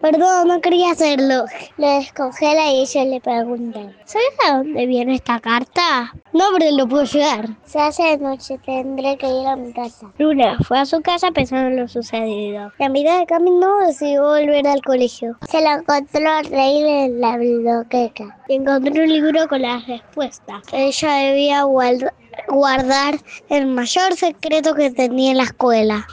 Perdón, no quería hacerlo. Lo descongela y ellos le preguntan, ¿sabes a dónde viene esta carta? No, pero lo puedo llegar. Se hace de noche, tendré que ir a mi casa. Luna fue a su casa pensando en lo sucedido. Y a mitad de camino decidió volver al colegio. Se la encontró a reír en la biblioteca. Y encontró un libro con las respuestas. Ella debía guardar el mayor secreto que tenía en la escuela.